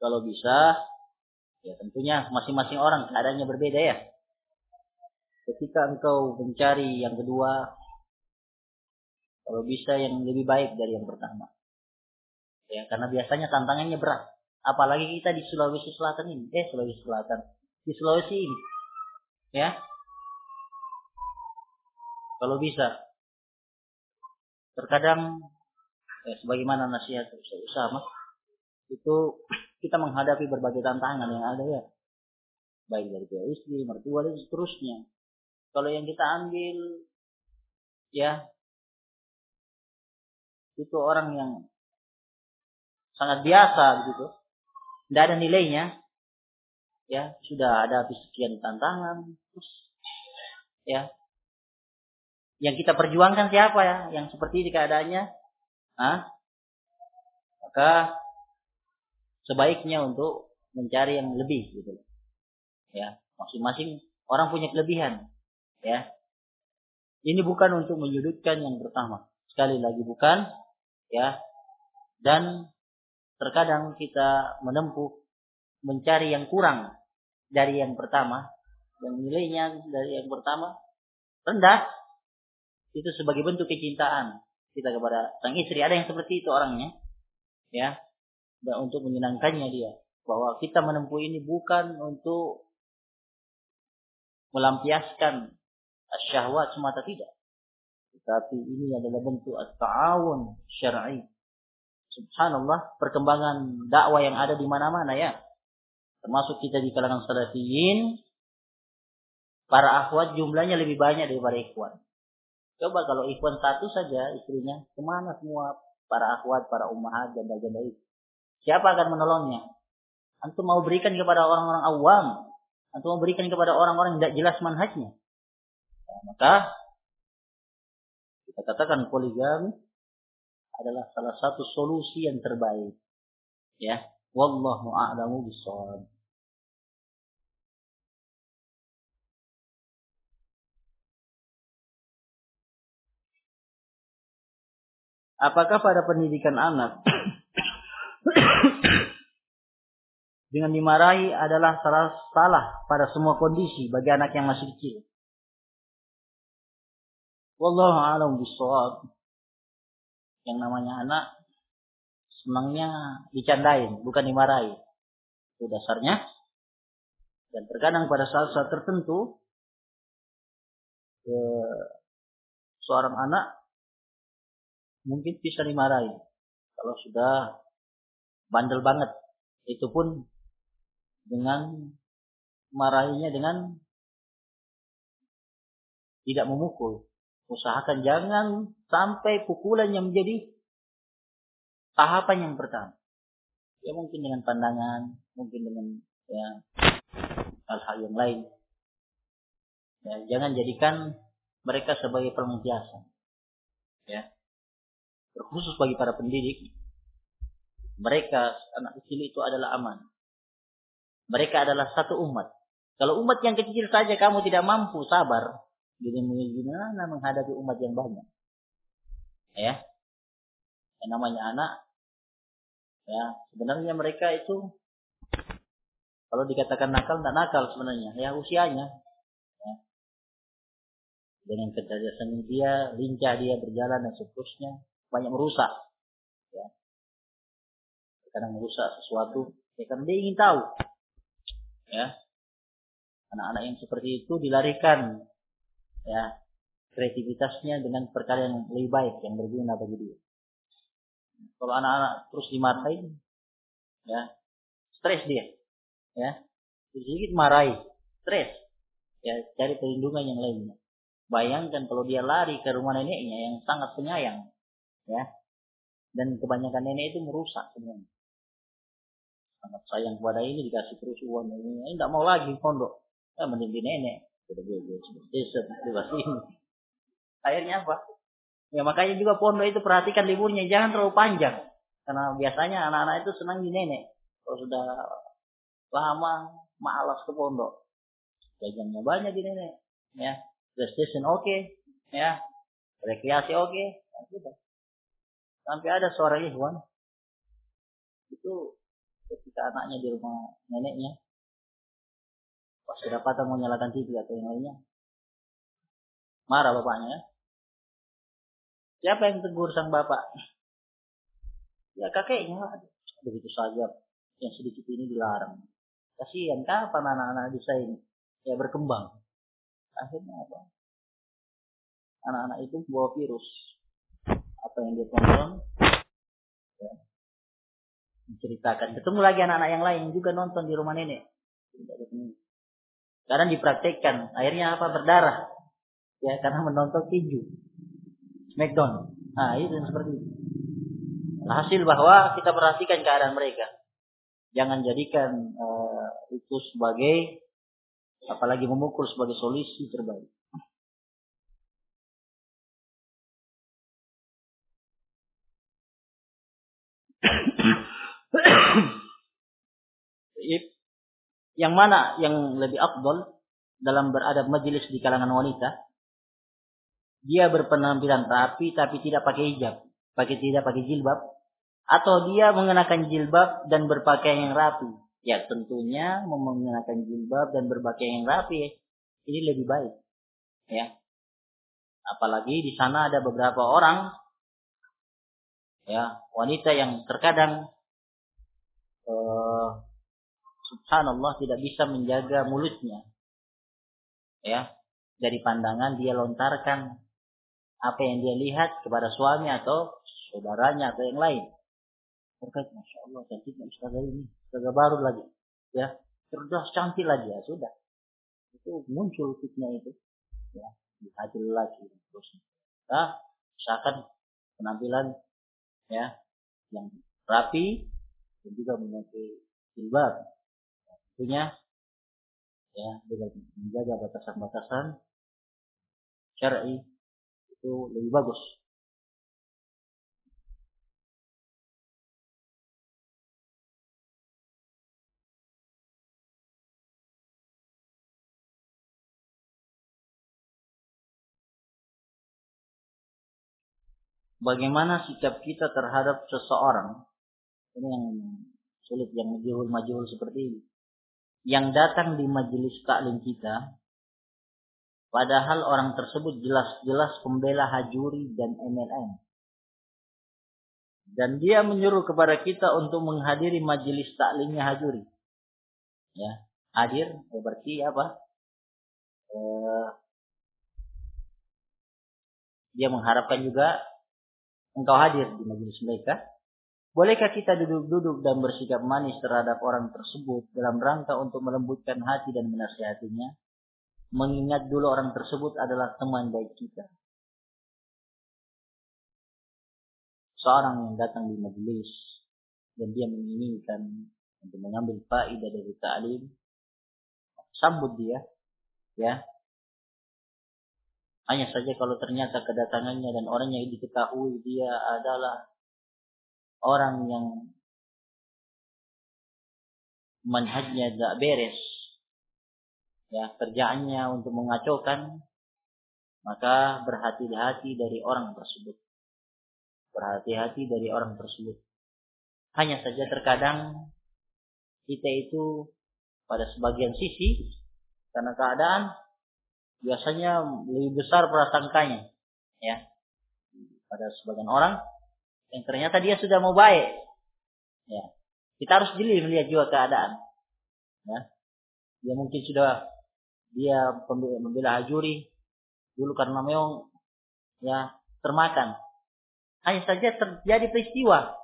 kalau bisa ya tentunya masing-masing orang keadaannya berbeda ya ketika engkau mencari yang kedua kalau bisa yang lebih baik dari yang pertama. Ya karena biasanya tantangannya berat. Apalagi kita di Sulawesi Selatan ini. Eh Sulawesi Selatan. Di Sulawesi ini. Ya. Kalau bisa. Terkadang eh, sebagaimana nasihat Ustaz Usama itu kita menghadapi berbagai tantangan yang ada ya. Baik dari pihak istri, mertua dan seterusnya. Kalau yang kita ambil ya itu orang yang sangat biasa gitu, tidak ada nilainya, ya sudah ada sekian tantangan, terus ya. Yang kita perjuangkan siapa ya, yang seperti ini keadaannya, ah maka sebaiknya untuk mencari yang lebih gitu. Ya masing-masing orang punya kelebihan ya ini bukan untuk menyudutkan yang pertama sekali lagi bukan ya dan terkadang kita menempuh mencari yang kurang dari yang pertama dan nilainya dari yang pertama rendah itu sebagai bentuk kecintaan kita kepada sang istri. Ada yang seperti itu orangnya. Ya. Dan untuk menyenangkannya dia. Bahwa kita menempuh ini bukan untuk melampiaskan syahwat semata tidak. Tetapi ini adalah bentuk at-ta'awun syar'i. Subhanallah, perkembangan dakwah yang ada di mana-mana ya. Termasuk kita di kalangan salafiyin, para akhwat jumlahnya lebih banyak daripada ikhwan. Coba kalau ikhwan satu saja istrinya, ke mana semua para akhwat, para ummahat, janda-janda itu? Siapa akan menolongnya? Antum mau berikan kepada orang-orang awam. Antum mau berikan kepada orang-orang yang tidak jelas manhajnya. Ya, maka kita katakan poligami adalah salah satu solusi yang terbaik. Ya, wallahu a'lamu bishawab. Apakah pada pendidikan anak dengan dimarahi adalah salah salah pada semua kondisi bagi anak yang masih kecil? Wallahu a'lam bishawab. Yang namanya anak senangnya dicandain, bukan dimarahi. Itu dasarnya. Dan terkadang pada saat-saat tertentu seorang anak mungkin bisa dimarahi. Kalau sudah bandel banget. Itu pun dengan marahinya dengan tidak memukul. Usahakan jangan sampai pukulan yang menjadi tahapan yang pertama. Ya mungkin dengan pandangan, mungkin dengan ya hal-hal yang lain. Ya, jangan jadikan mereka sebagai pelampiasan. Ya, terkhusus bagi para pendidik Mereka anak kecil itu adalah aman. Mereka adalah satu umat. Kalau umat yang kecil saja kamu tidak mampu sabar, jadi gimana menghadapi umat yang banyak? Ya, yang namanya anak, ya sebenarnya mereka itu kalau dikatakan nakal, tidak nakal sebenarnya, ya usianya. Ya. Dengan kecerdasan dia, lincah dia berjalan dan seterusnya, banyak merusak. Ya. Kadang merusak sesuatu, ya karena dia ingin tahu. Ya. Anak-anak yang seperti itu dilarikan ya kreativitasnya dengan perkara yang lebih baik, yang berguna bagi dia. Kalau anak-anak terus dimarahin, ya stres dia ya sedikit marahi stres ya cari perlindungan yang lainnya bayangkan kalau dia lari ke rumah neneknya yang sangat penyayang ya dan kebanyakan nenek itu merusak sebenarnya sangat sayang kepada ini dikasih terus uang ini tidak mau lagi pondok ya mending di nenek akhirnya apa? Ya makanya juga pondok itu perhatikan liburnya jangan terlalu panjang. Karena biasanya anak-anak itu senang di nenek. Kalau sudah lama malas ke pondok. Jajannya banyak di nenek. Ya PlayStation oke ya. Rekreasi oke. Okay, ya, sampai ada suara Ikhwan. Itu ketika anaknya di rumah neneknya pas kedapatan mau nyalakan TV atau yang lainnya marah bapaknya ya. siapa yang tegur sang bapak ya kakeknya begitu saja yang sedikit ini dilarang Kasihan kapan anak-anak bisa ini ya berkembang. Akhirnya apa? Anak-anak itu bawa virus. Apa yang dia tonton ya, menceritakan. Ketemu lagi anak-anak yang lain juga nonton di rumah nenek. Sekarang dipraktekkan. Akhirnya apa? Berdarah. Ya, karena menonton tinju. Smackdown. Nah, itu yang seperti itu. Hasil bahwa kita perhatikan keadaan mereka. Jangan jadikan uh, itu sebagai apalagi memukul sebagai solusi terbaik. Yang mana yang lebih afdol dalam beradab majelis di kalangan wanita? Dia berpenampilan rapi tapi tidak pakai hijab, pakai tidak pakai jilbab, atau dia mengenakan jilbab dan berpakaian yang rapi. Ya tentunya mengenakan jilbab dan berpakaian yang rapi ini lebih baik. Ya. Apalagi di sana ada beberapa orang ya, wanita yang terkadang uh, subhanallah tidak bisa menjaga mulutnya. Ya, dari pandangan dia lontarkan apa yang dia lihat kepada suami atau saudaranya atau yang lain. Terkait masya Allah cantiknya ustazah ini ustazah baru lagi. Ya cerdas cantik lagi. Ya sudah. Itu muncul fitnah itu. Ya dihadir lagi. Terus nah misalkan penampilan ya yang rapi dan juga memakai jilbab tentunya ya dengan menjaga batasan-batasan syar'i itu lebih bagus. Bagaimana sikap kita terhadap seseorang? Ini yang sulit yang majul-majul seperti ini yang datang di majelis taklim kita padahal orang tersebut jelas-jelas pembela hajuri dan MLM dan dia menyuruh kepada kita untuk menghadiri majelis taklimnya hajuri. Ya hadir berarti apa? Eh, dia mengharapkan juga engkau hadir di majelis mereka, bolehkah kita duduk-duduk dan bersikap manis terhadap orang tersebut dalam rangka untuk melembutkan hati dan menasihatinya? Mengingat dulu orang tersebut adalah teman baik kita. Seorang yang datang di majelis dan dia menginginkan untuk mengambil faedah dari ta'lim, sambut dia, ya, hanya saja kalau ternyata kedatangannya dan orang yang diketahui dia adalah orang yang manhajnya tidak beres, ya kerjaannya untuk mengacaukan, maka berhati-hati dari orang tersebut. Berhati-hati dari orang tersebut. Hanya saja terkadang kita itu pada sebagian sisi karena keadaan biasanya lebih besar prasangkanya ya pada sebagian orang yang ternyata dia sudah mau baik. Ya. Kita harus jeli melihat juga keadaan. Ya. Dia mungkin sudah dia membela hajuri. Dulu karena memang ya termakan. Hanya saja terjadi peristiwa.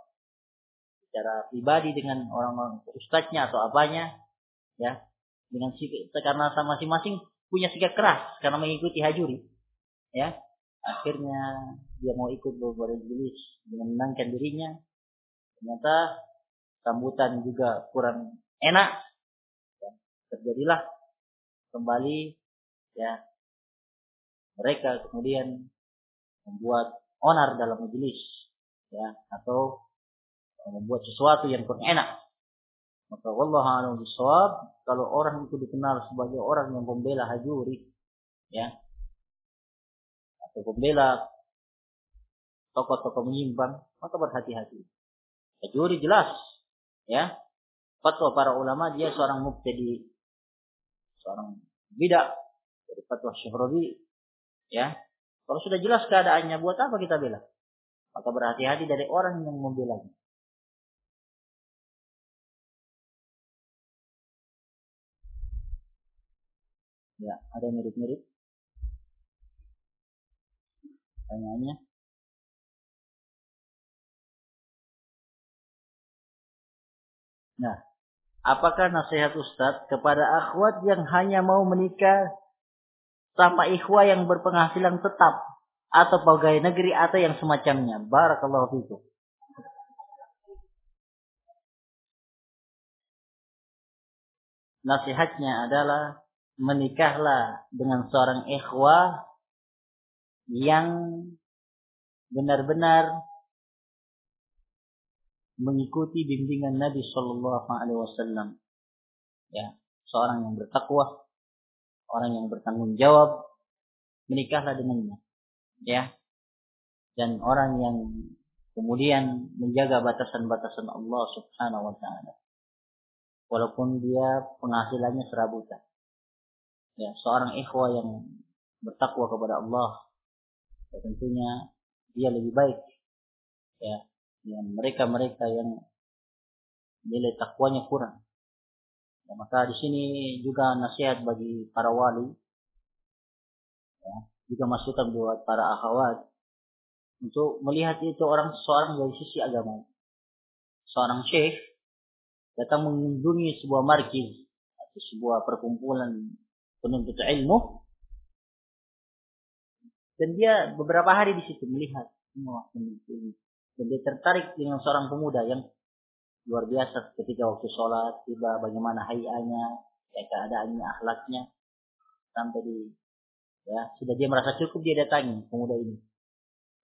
Secara pribadi dengan orang-orang ustadznya atau apanya ya. Dengan karena masing-masing punya sikap keras karena mengikuti hajuri ya akhirnya dia mau ikut beberapa iblis dengan menangkan dirinya. Ternyata sambutan juga kurang enak. Ya, terjadilah kembali ya. Mereka kemudian membuat onar dalam majelis ya atau membuat sesuatu yang kurang enak. Maka Allah kalau orang itu dikenal sebagai orang yang pembela hajuri, ya, atau pembela tokoh-tokoh menyimpang, maka berhati-hati. Hajuri jelas, ya. Fatwa para ulama dia seorang mubtadi, seorang bidak dari fatwa Syuhrabi, ya. Kalau sudah jelas keadaannya, buat apa kita bela? Maka berhati-hati dari orang yang membelanya. Ya, ada mirip-mirip. Pertanyaannya. Nah, apakah nasihat Ustadz kepada akhwat yang hanya mau menikah sama ikhwa yang berpenghasilan tetap atau pegawai negeri atau yang semacamnya? Barakallahu fikum. Nasihatnya adalah menikahlah dengan seorang ikhwah yang benar-benar mengikuti bimbingan Nabi Shallallahu Alaihi Wasallam. Ya, seorang yang bertakwa, orang yang bertanggung jawab, menikahlah dengannya. Ya, dan orang yang kemudian menjaga batasan-batasan Allah Subhanahu Wa Taala. Walaupun dia penghasilannya serabutan ya seorang ikhwah yang bertakwa kepada Allah ya, tentunya dia lebih baik. Ya dengan mereka-mereka yang nilai takwanya kurang. Ya, maka di sini juga nasihat bagi para wali. Ya, juga masukan buat para akhwat untuk melihat itu orang seorang dari sisi agama. Seorang syekh datang mengunjungi sebuah markiz atau sebuah perkumpulan penuntut ilmu dan dia beberapa hari di situ melihat semua ilmu dan dia tertarik dengan seorang pemuda yang luar biasa ketika waktu sholat tiba bagaimana hayanya ya keadaannya akhlaknya. Sampai di ya sudah dia merasa cukup dia datangi pemuda ini.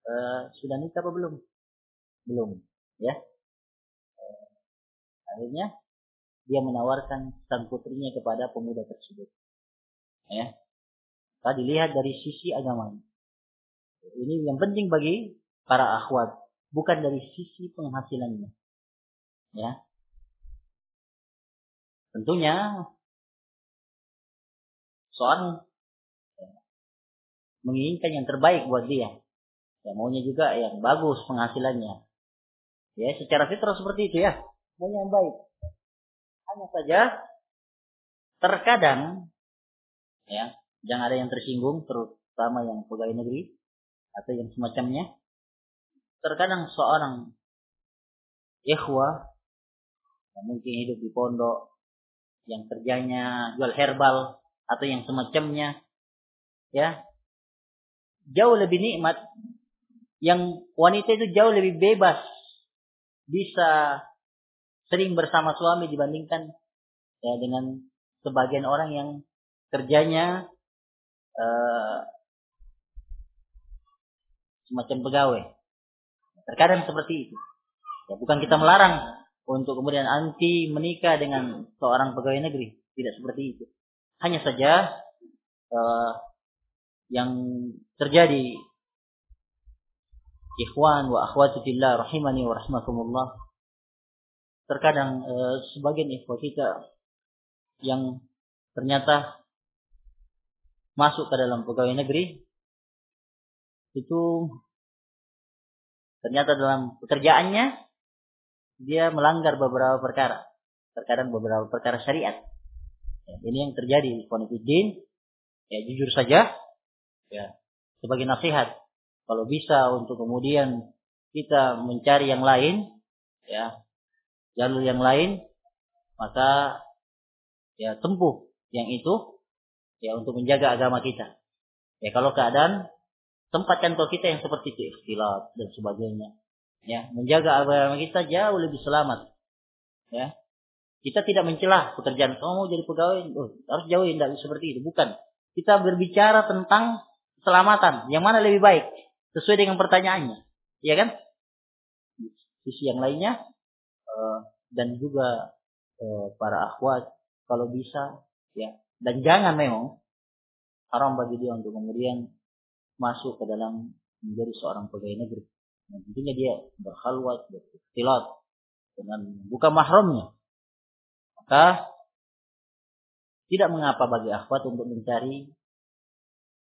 E, sudah nikah apa belum? Belum ya. E, akhirnya dia menawarkan sang putrinya kepada pemuda tersebut. Ya. Tadi lihat dari sisi agama. Ini yang penting bagi para akhwat, bukan dari sisi penghasilannya. Ya. Tentunya seorang ya, menginginkan yang terbaik buat dia. Ya, maunya juga yang bagus penghasilannya. Ya, secara fitrah seperti itu ya. Maunya yang baik. Hanya saja terkadang ya jangan ada yang tersinggung terutama yang pegawai negeri atau yang semacamnya. Terkadang seorang ikhwah yang mungkin hidup di pondok yang kerjanya jual herbal atau yang semacamnya ya jauh lebih nikmat. Yang wanita itu jauh lebih bebas bisa sering bersama suami dibandingkan ya dengan sebagian orang yang kerjanya uh, semacam pegawai. Terkadang seperti itu. Ya, bukan kita melarang untuk kemudian anti menikah dengan seorang pegawai negeri. Tidak seperti itu. Hanya saja uh, yang terjadi ikhwan wa akhwati fillah rahimani wa rahmakumullah terkadang uh, sebagian ikhwah kita yang ternyata masuk ke dalam pegawai negeri itu ternyata dalam pekerjaannya dia melanggar beberapa perkara. Terkadang beberapa perkara syariat. Ya, ini yang terjadi konfidin ya jujur saja ya sebagai nasihat kalau bisa untuk kemudian kita mencari yang lain ya jalur yang lain maka ya tempuh yang itu ya untuk menjaga agama kita. Ya kalau keadaan tempat kantor kita yang seperti itu ikhtilat dan sebagainya. Ya, menjaga agama kita jauh lebih selamat. Ya. Kita tidak mencelah pekerjaan kamu mau jadi pegawai, oh, harus jauhin tidak seperti itu, bukan. Kita berbicara tentang keselamatan, yang mana lebih baik sesuai dengan pertanyaannya. Ya kan? Sisi yang lainnya uh, dan juga uh, para akhwat kalau bisa ya dan jangan memang haram bagi dia untuk kemudian masuk ke dalam menjadi seorang pegawai negeri. Nah, tentunya dia berhalwat, berikhtilat dengan buka mahramnya. Maka tidak mengapa bagi akhwat untuk mencari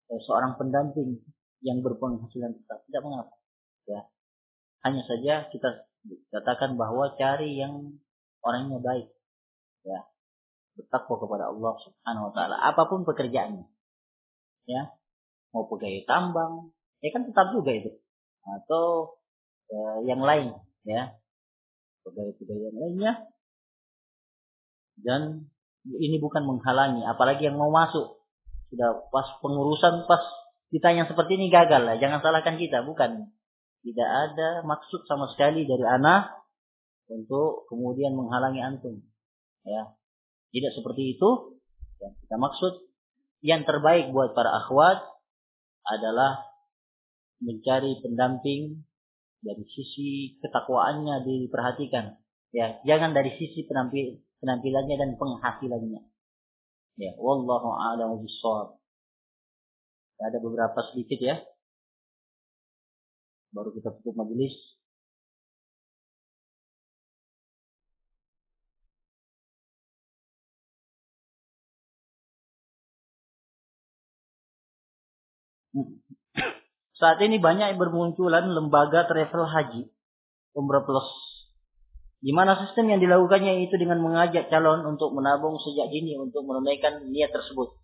eh, seorang pendamping yang berpenghasilan tetap. Tidak mengapa. Ya. Hanya saja kita katakan bahwa cari yang orangnya baik. Ya bertakwa kepada Allah Subhanahu wa taala apa pun pekerjaannya. Ya. Mau pegawai tambang, ya kan tetap juga itu. Atau ya, yang lain, ya. Pegawai-pegawai yang lainnya. Dan ini bukan menghalangi, apalagi yang mau masuk. Sudah pas pengurusan pas ditanya seperti ini gagal lah. Jangan salahkan kita, bukan. Tidak ada maksud sama sekali dari anak untuk kemudian menghalangi antum. Ya, tidak seperti itu. Yang kita maksud yang terbaik buat para akhwat adalah mencari pendamping dari sisi ketakwaannya diperhatikan. Ya, jangan dari sisi penampil, penampilannya dan penghasilannya. Ya, wallahu a'lam bishawab. Ada beberapa sedikit ya. Baru kita tutup majelis. Saat ini banyak bermunculan lembaga travel haji, umrah plus. Di mana sistem yang dilakukannya itu dengan mengajak calon untuk menabung sejak dini untuk menunaikan niat tersebut.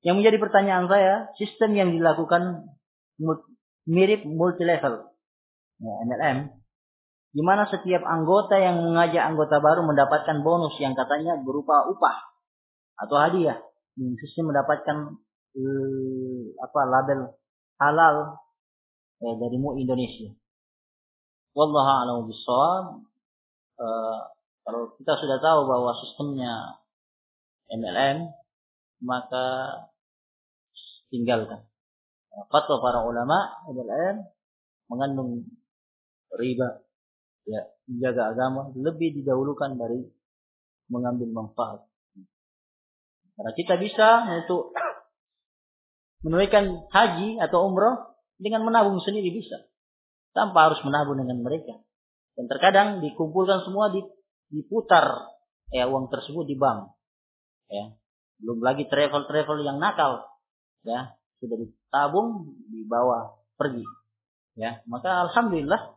Yang menjadi pertanyaan saya, sistem yang dilakukan mirip multi level, ya, MLM, di mana setiap anggota yang mengajak anggota baru mendapatkan bonus yang katanya berupa upah atau hadiah. Sistem mendapatkan eh, apa label halal eh, dari MUI Indonesia. Wallahu a'lam bishawab. Eh, kalau kita sudah tahu bahwa sistemnya MLM, maka tinggalkan. Fatwa para ulama MLM mengandung riba, ya menjaga agama lebih didahulukan dari mengambil manfaat. Karena kita bisa untuk menunaikan haji atau umroh dengan menabung sendiri bisa. Tanpa harus menabung dengan mereka. Dan terkadang dikumpulkan semua diputar ya uang tersebut di bank. Ya. Belum lagi travel-travel yang nakal. Ya, sudah ditabung dibawa pergi. Ya, maka alhamdulillah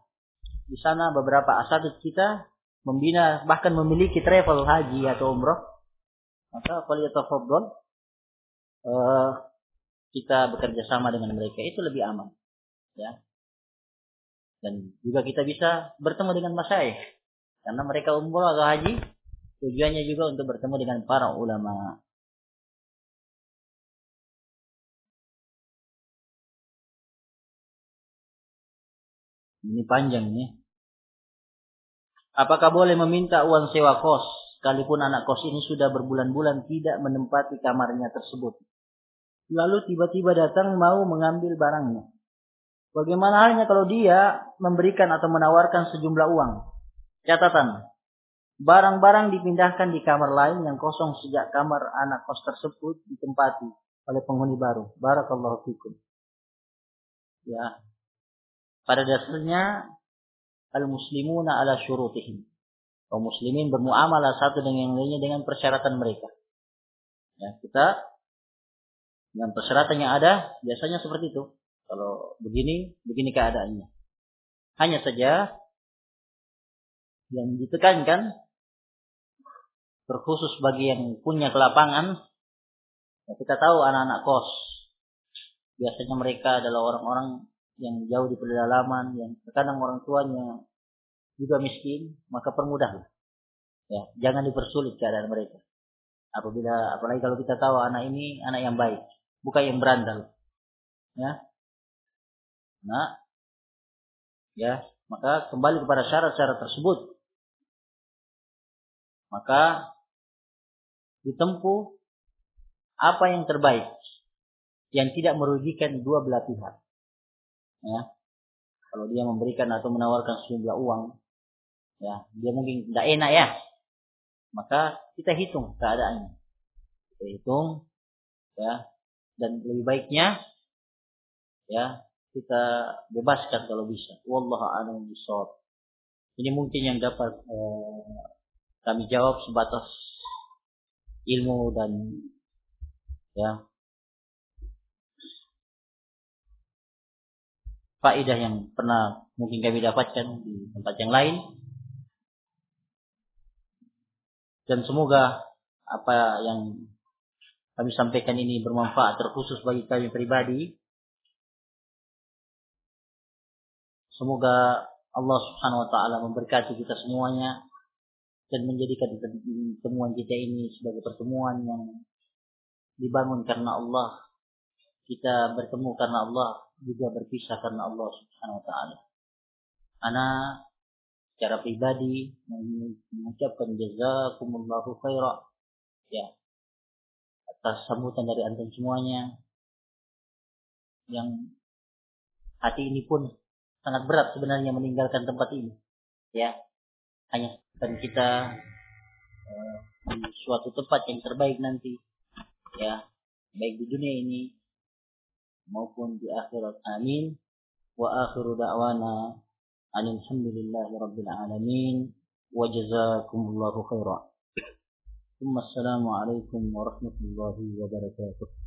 di sana beberapa asatid kita membina bahkan memiliki travel haji atau umroh. Maka faliyatafaddal uh, kita bekerja sama dengan mereka itu lebih aman. Ya. Dan juga kita bisa bertemu dengan masyayikh. Karena mereka umroh atau haji, tujuannya juga untuk bertemu dengan para ulama. Ini panjang nih. Apakah boleh meminta uang sewa kos, sekalipun anak kos ini sudah berbulan-bulan tidak menempati kamarnya tersebut? Lalu tiba-tiba datang mau mengambil barangnya. Bagaimana halnya kalau dia memberikan atau menawarkan sejumlah uang? Catatan, barang-barang dipindahkan di kamar lain yang kosong sejak kamar anak kos tersebut ditempati oleh penghuni baru. Barakallahu fikum. Ya. Pada dasarnya al-muslimuna ala syurutihim. Kaum muslimin bermuamalah satu dengan yang lainnya dengan persyaratan mereka. Ya, kita dengan persyaratan yang ada biasanya seperti itu. Kalau begini, begini keadaannya. Hanya saja yang ditekankan terkhusus bagi yang punya kelapangan ya kita tahu anak-anak kos biasanya mereka adalah orang-orang yang jauh di pedalaman yang terkadang orang tuanya juga miskin maka permudahlah ya jangan dipersulit keadaan mereka apabila apalagi kalau kita tahu anak ini anak yang baik bukan yang berandal ya nah ya maka kembali kepada syarat-syarat tersebut maka ditempuh apa yang terbaik yang tidak merugikan dua belah pihak. Ya. Kalau dia memberikan atau menawarkan sejumlah uang, ya, dia mungkin tidak enak ya. Maka kita hitung keadaannya. Kita hitung ya dan lebih baiknya ya kita bebaskan kalau bisa. Wallahu a'lam bishawab. Ini mungkin yang dapat eh, kami jawab sebatas ilmu dan ya faedah yang pernah mungkin kami dapatkan di tempat yang lain dan semoga apa yang kami sampaikan ini bermanfaat terkhusus bagi kami pribadi semoga Allah Subhanahu wa taala memberkati kita semuanya dan menjadikan pertemuan kita ini sebagai pertemuan yang dibangun karena Allah. Kita bertemu karena Allah, juga berpisah karena Allah Subhanahu wa taala. Ana secara pribadi mengucapkan jazakumullahu khaira ya atas sambutan dari antum semuanya. Yang hati ini pun sangat berat sebenarnya meninggalkan tempat ini. Ya hanya dan kita uh, di suatu tempat yang terbaik nanti ya baik di dunia ini maupun di akhirat. Amin. Wa akhiru da'wana alhamdulillahi rabbil alamin. Wa jazakumullahu khairan ثم السلام عليكم ورحمة الله وبركاته.